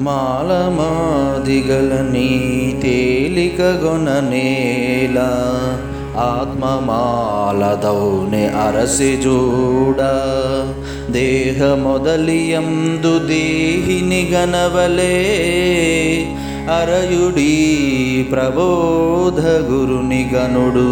మాలమాదిగల నీ తేలికగొననేల ఆత్మమాలదౌని అరసి చూడ దేహ మొదలియందు దేహిని గనవలే అరయుడీ ప్రబోధ గురుని గనుడు.